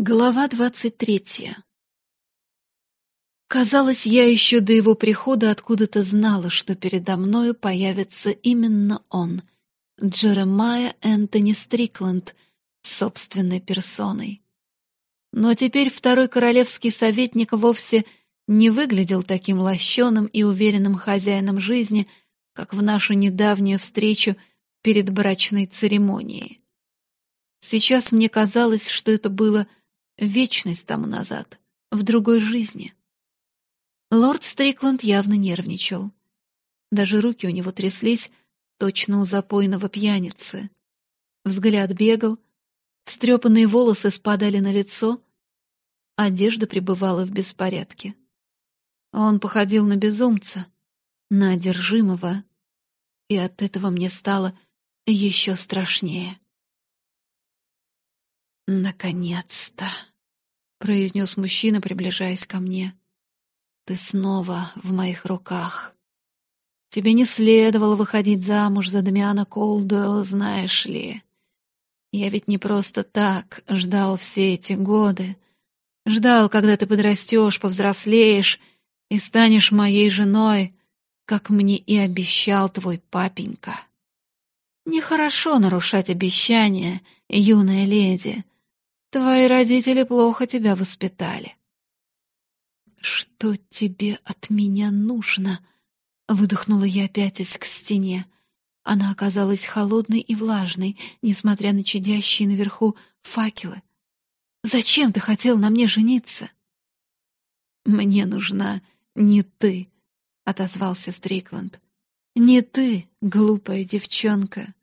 Глава двадцать третья Казалось, я еще до его прихода откуда-то знала, что передо мною появится именно он, Джеремайя Энтони Стрикленд, собственной персоной. Но теперь второй королевский советник вовсе не выглядел таким лощеным и уверенным хозяином жизни, как в нашу недавнюю встречу перед брачной церемонией. Сейчас мне казалось, что это было вечность тому назад, в другой жизни. Лорд Стрикланд явно нервничал. Даже руки у него тряслись, точно у запойного пьяницы. Взгляд бегал, встрепанные волосы спадали на лицо, одежда пребывала в беспорядке. Он походил на безумца, на одержимого, и от этого мне стало еще страшнее. «Наконец-то!» — произнес мужчина, приближаясь ко мне. «Ты снова в моих руках. Тебе не следовало выходить замуж за Дамиана Колдуэлла, знаешь ли. Я ведь не просто так ждал все эти годы. Ждал, когда ты подрастешь, повзрослеешь и станешь моей женой, как мне и обещал твой папенька. Нехорошо нарушать обещания, юная леди». Твои родители плохо тебя воспитали. Что тебе от меня нужно? Выдохнула я, пятясь к стене. Она оказалась холодной и влажной, несмотря на чадящие наверху факелы. Зачем ты хотел на мне жениться? Мне нужна не ты, отозвался Стрикланд. Не ты, глупая девчонка.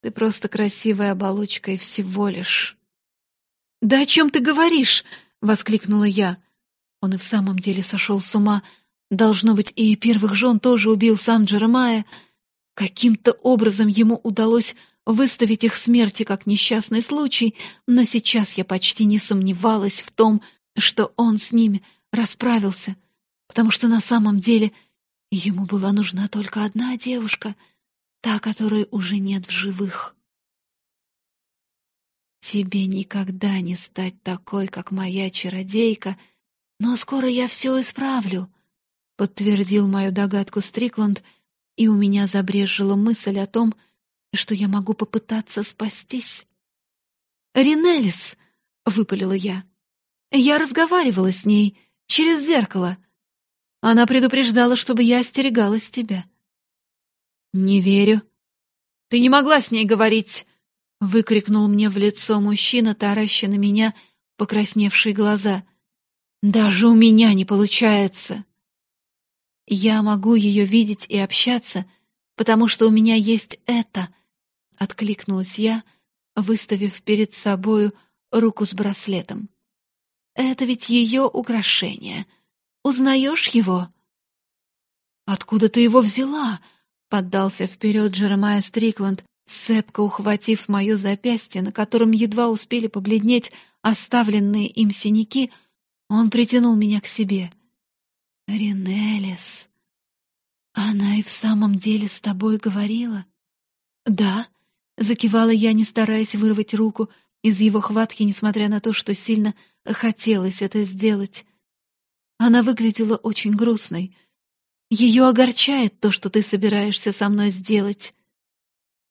Ты просто красивая оболочка и всего лишь. «Да о чем ты говоришь?» — воскликнула я. Он и в самом деле сошел с ума. Должно быть, и первых жен тоже убил сам Джеремайя. Каким-то образом ему удалось выставить их смерти как несчастный случай, но сейчас я почти не сомневалась в том, что он с ними расправился, потому что на самом деле ему была нужна только одна девушка, та, которой уже нет в живых. Тебе никогда не стать такой, как моя чародейка, но скоро я все исправлю, подтвердил мою догадку Стрикланд, и у меня забрежила мысль о том, что я могу попытаться спастись. Ринелис, выпалила я. Я разговаривала с ней через зеркало. Она предупреждала, чтобы я остерегалась тебя. Не верю. Ты не могла с ней говорить, — выкрикнул мне в лицо мужчина, тараща на меня покрасневшие глаза. «Даже у меня не получается!» «Я могу ее видеть и общаться, потому что у меня есть это!» — откликнулась я, выставив перед собою руку с браслетом. «Это ведь ее украшение. Узнаешь его?» «Откуда ты его взяла?» — поддался вперед Джеремайя Стрикланд, Цепко ухватив мое запястье, на котором едва успели побледнеть оставленные им синяки, он притянул меня к себе. «Ринелис, она и в самом деле с тобой говорила?» «Да», — закивала я, не стараясь вырвать руку из его хватки, несмотря на то, что сильно хотелось это сделать. Она выглядела очень грустной. Ее огорчает то, что ты собираешься со мной сделать.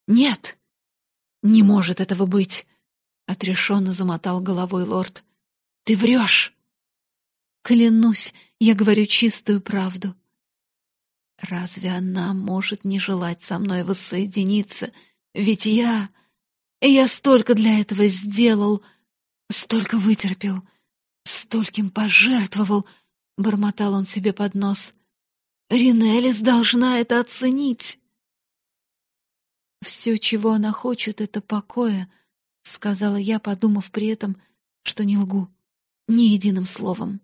«Нет, не может этого быть!» — отрешенно замотал головой лорд. «Ты врешь!» «Клянусь, я говорю чистую правду!» «Разве она может не желать со мной воссоединиться? Ведь я... Я столько для этого сделал, столько вытерпел, стольким пожертвовал!» — бормотал он себе под нос. «Ринелис должна это оценить!» «Все, чего она хочет, — это покоя», — сказала я, подумав при этом, что не лгу, ни единым словом.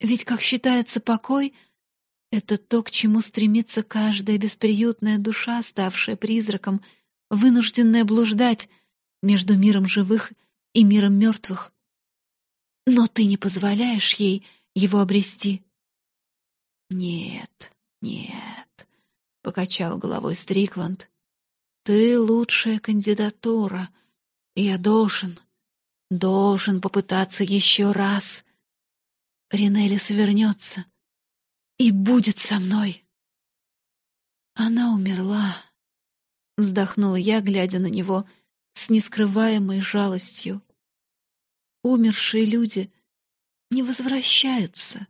Ведь, как считается, покой — это то, к чему стремится каждая бесприютная душа, ставшая призраком, вынужденная блуждать между миром живых и миром мертвых. Но ты не позволяешь ей его обрести. «Нет, нет», — покачал головой Стрикланд. Ты лучшая кандидатура, я должен, должен попытаться еще раз. Ринелис вернется и будет со мной. Она умерла, вздохнула я, глядя на него с нескрываемой жалостью. Умершие люди не возвращаются.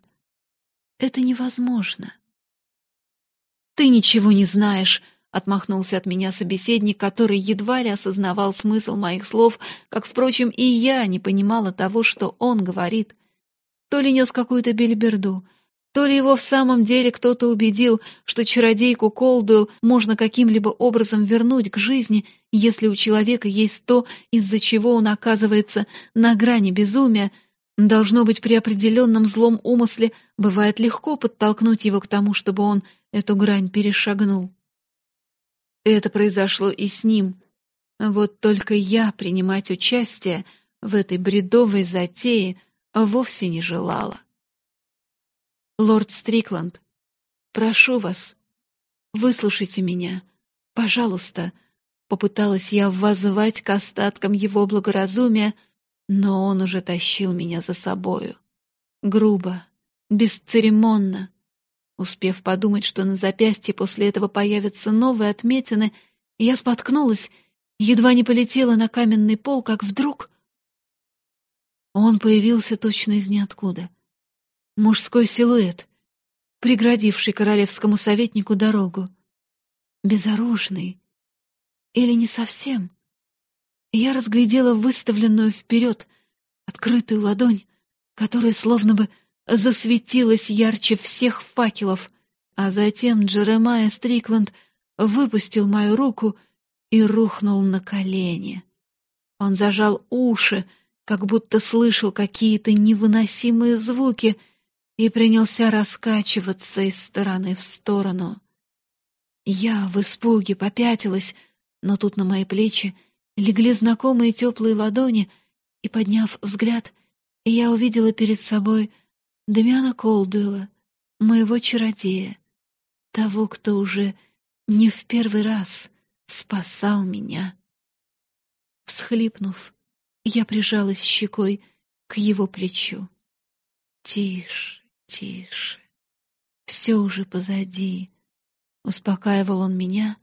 Это невозможно. Ты ничего не знаешь, отмахнулся от меня собеседник, который едва ли осознавал смысл моих слов, как, впрочем, и я не понимала того, что он говорит. То ли нес какую-то бельберду, то ли его в самом деле кто-то убедил, что чародейку Колдуэлл можно каким-либо образом вернуть к жизни, если у человека есть то, из-за чего он оказывается на грани безумия, Должно быть, при определенном злом умысле бывает легко подтолкнуть его к тому, чтобы он эту грань перешагнул. Это произошло и с ним. Вот только я принимать участие в этой бредовой затее вовсе не желала. Лорд Стрикланд, прошу вас, выслушайте меня, пожалуйста. Попыталась я воззвать к остаткам его благоразумия, но он уже тащил меня за собою. Грубо, бесцеремонно. Успев подумать, что на запястье после этого появятся новые отметины, я споткнулась, едва не полетела на каменный пол, как вдруг... Он появился точно из ниоткуда. Мужской силуэт, преградивший королевскому советнику дорогу. Безоружный. Или не совсем я разглядела выставленную вперед открытую ладонь, которая словно бы засветилась ярче всех факелов, а затем Джеремайя Стрикланд выпустил мою руку и рухнул на колени. Он зажал уши, как будто слышал какие-то невыносимые звуки, и принялся раскачиваться из стороны в сторону. Я в испуге попятилась, но тут на мои плечи легли знакомые теплые ладони, и, подняв взгляд, я увидела перед собой Демиана Колдуэлла, моего чародея, того, кто уже не в первый раз спасал меня. Всхлипнув, я прижалась щекой к его плечу. «Тише, тише, все уже позади», — успокаивал он меня,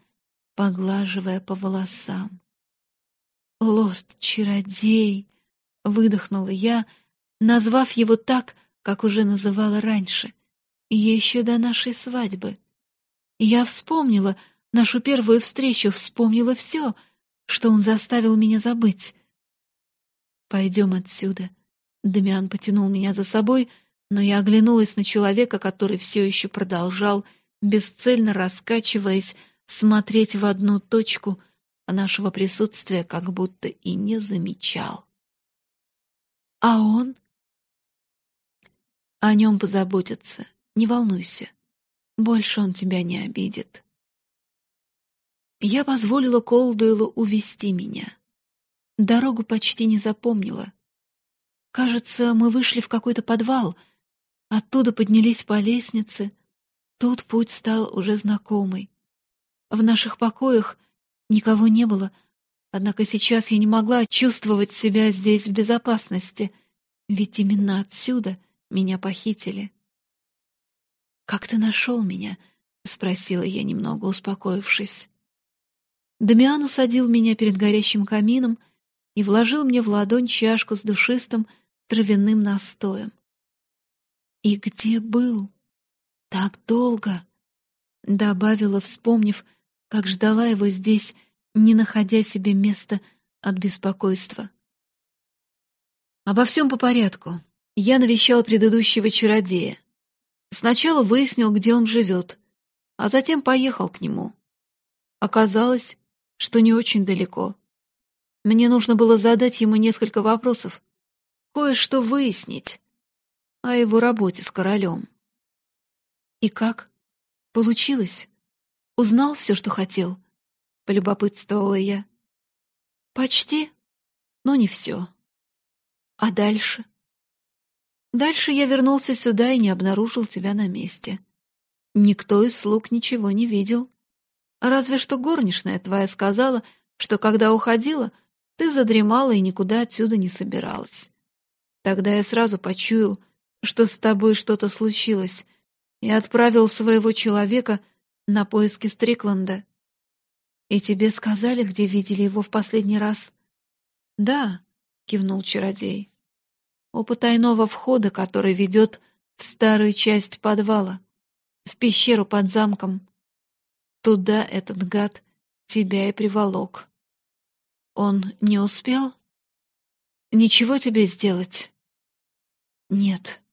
поглаживая по волосам. «Лорд-чародей!» — выдохнула я, назвав его так, как уже называла раньше, еще до нашей свадьбы. Я вспомнила нашу первую встречу, вспомнила все, что он заставил меня забыть. «Пойдем отсюда». Дамиан потянул меня за собой, но я оглянулась на человека, который все еще продолжал, бесцельно раскачиваясь, смотреть в одну точку — а нашего присутствия как будто и не замечал. А он? О нем позаботятся, не волнуйся. Больше он тебя не обидит. Я позволила Колдуэлу увести меня. Дорогу почти не запомнила. Кажется, мы вышли в какой-то подвал, оттуда поднялись по лестнице. Тут путь стал уже знакомый. В наших покоях Никого не было, однако сейчас я не могла чувствовать себя здесь в безопасности, ведь именно отсюда меня похитили. «Как ты нашел меня?» — спросила я, немного успокоившись. Дамиан усадил меня перед горящим камином и вложил мне в ладонь чашку с душистым травяным настоем. «И где был? Так долго!» — добавила, вспомнив, как ждала его здесь, не находя себе места от беспокойства. Обо всем по порядку. Я навещал предыдущего чародея. Сначала выяснил, где он живет, а затем поехал к нему. Оказалось, что не очень далеко. Мне нужно было задать ему несколько вопросов, кое-что выяснить о его работе с королем. И как? Получилось? Узнал все, что хотел? Полюбопытствовала я. Почти, но не все. А дальше? Дальше я вернулся сюда и не обнаружил тебя на месте. Никто из слуг ничего не видел. Разве что горничная твоя сказала, что когда уходила, ты задремала и никуда отсюда не собиралась. Тогда я сразу почуял, что с тобой что-то случилось, и отправил своего человека на поиски Стрикланда. И тебе сказали, где видели его в последний раз? Да, кивнул чародей. У потайного входа, который ведет в старую часть подвала, в пещеру под замком. Туда этот гад тебя и приволок. Он не успел? Ничего тебе сделать? Нет.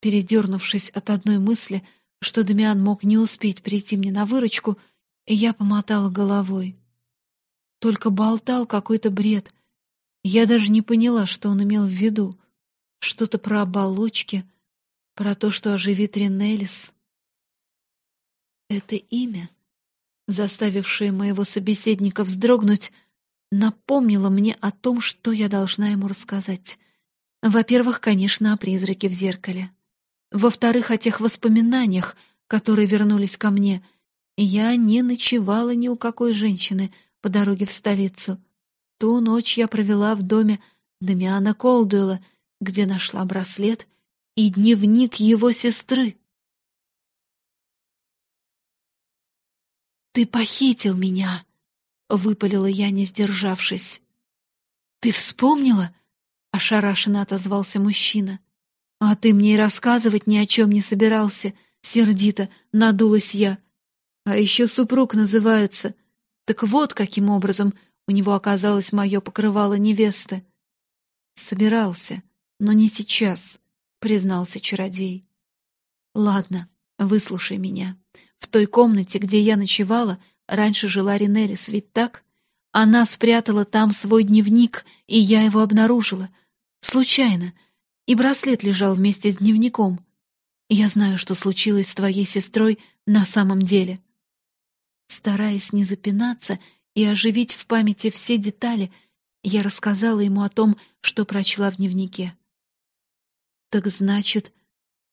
Передернувшись от одной мысли, что Дамиан мог не успеть прийти мне на выручку, я помотала головой. Только болтал какой-то бред. Я даже не поняла, что он имел в виду. Что-то про оболочки, про то, что оживит Ренелис. Это имя, заставившее моего собеседника вздрогнуть, напомнило мне о том, что я должна ему рассказать. Во-первых, конечно, о призраке в зеркале. Во-вторых, о тех воспоминаниях, которые вернулись ко мне. Я не ночевала ни у какой женщины по дороге в столицу. Ту ночь я провела в доме Дамиана Колдуэлла, где нашла браслет и дневник его сестры. «Ты похитил меня!» — выпалила я, не сдержавшись. «Ты вспомнила?» — ошарашенно отозвался мужчина. «А ты мне и рассказывать ни о чем не собирался», — сердито надулась я. «А еще супруг называется. Так вот, каким образом у него оказалось мое покрывало невесты». «Собирался, но не сейчас», — признался чародей. «Ладно, выслушай меня. В той комнате, где я ночевала, раньше жила Ринелис, ведь так? Она спрятала там свой дневник, и я его обнаружила. Случайно. И браслет лежал вместе с дневником. Я знаю, что случилось с твоей сестрой на самом деле. Стараясь не запинаться и оживить в памяти все детали, я рассказала ему о том, что прочла в дневнике. Так значит,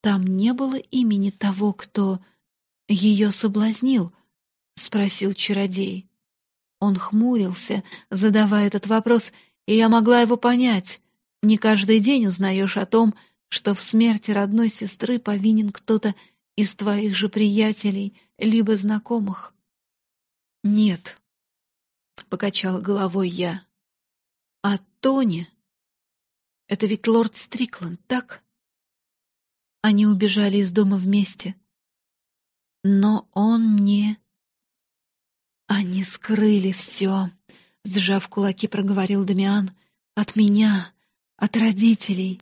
там не было имени того, кто ее соблазнил? спросил чародей. Он хмурился, задавая этот вопрос, и я могла его понять. Не каждый день узнаешь о том, что в смерти родной сестры повинен кто-то из твоих же приятелей либо знакомых. Нет, покачала головой я. А Тони? Это ведь лорд Стрикланд, так? Они убежали из дома вместе. Но он не... Они скрыли все, сжав кулаки, проговорил Дамиан. От меня, от родителей.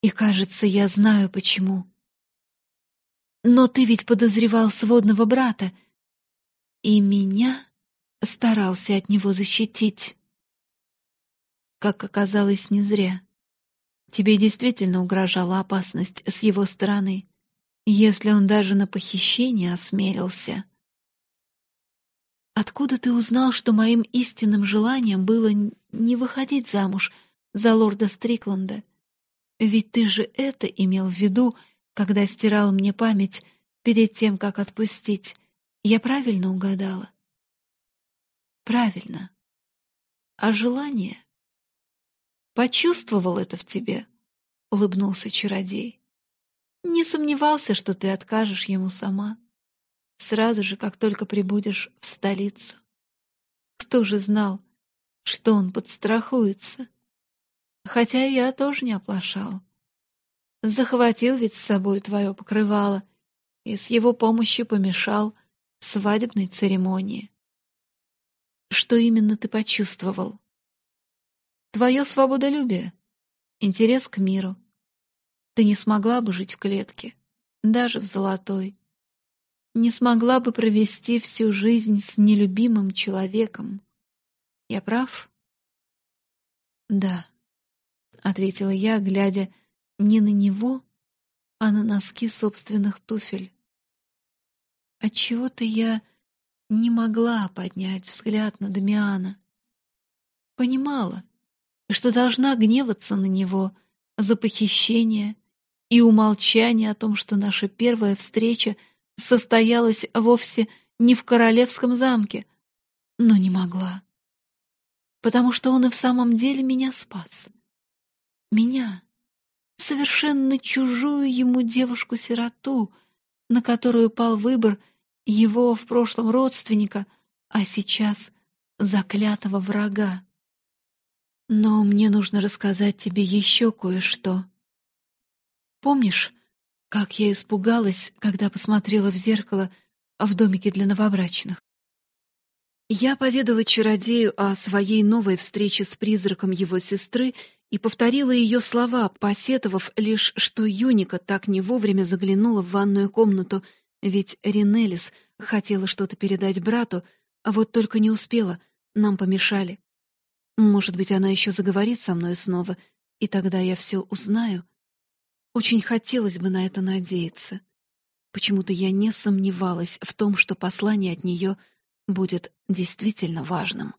И, кажется, я знаю, почему. Но ты ведь подозревал сводного брата, и меня старался от него защитить. Как оказалось, не зря. Тебе действительно угрожала опасность с его стороны, если он даже на похищение осмелился. Откуда ты узнал, что моим истинным желанием было не выходить замуж за лорда Стрикланда? Ведь ты же это имел в виду, когда стирал мне память перед тем, как отпустить. Я правильно угадала? Правильно. А желание? Почувствовал это в тебе, улыбнулся чародей. Не сомневался, что ты откажешь ему сама. Сразу же, как только прибудешь в столицу. Кто же знал, что он подстрахуется? Хотя я тоже не оплошал. Захватил ведь с собой твое покрывало и с его помощью помешал свадебной церемонии. Что именно ты почувствовал? Твое свободолюбие, интерес к миру. Ты не смогла бы жить в клетке, даже в золотой. Не смогла бы провести всю жизнь с нелюбимым человеком. Я прав? Да, ответила я, глядя не на него, а на носки собственных туфель. Отчего-то я не могла поднять взгляд на Дамиана. Понимала, что должна гневаться на него за похищение и умолчание о том, что наша первая встреча состоялась вовсе не в королевском замке, но не могла. потому что он и в самом деле меня спас. Меня, совершенно чужую ему девушку-сироту, на которую пал выбор его в прошлом родственника, а сейчас заклятого врага. Но мне нужно рассказать тебе еще кое-что. Помнишь, как я испугалась, когда посмотрела в зеркало в домике для новобрачных? Я поведала чародею о своей новой встрече с призраком его сестры и повторила ее слова, посетовав лишь, что Юника так не вовремя заглянула в ванную комнату, ведь Ринелис хотела что-то передать брату, а вот только не успела, нам помешали. Может быть, она еще заговорит со мной снова, и тогда я все узнаю. Очень хотелось бы на это надеяться. Почему-то я не сомневалась в том, что послание от нее будет действительно важным.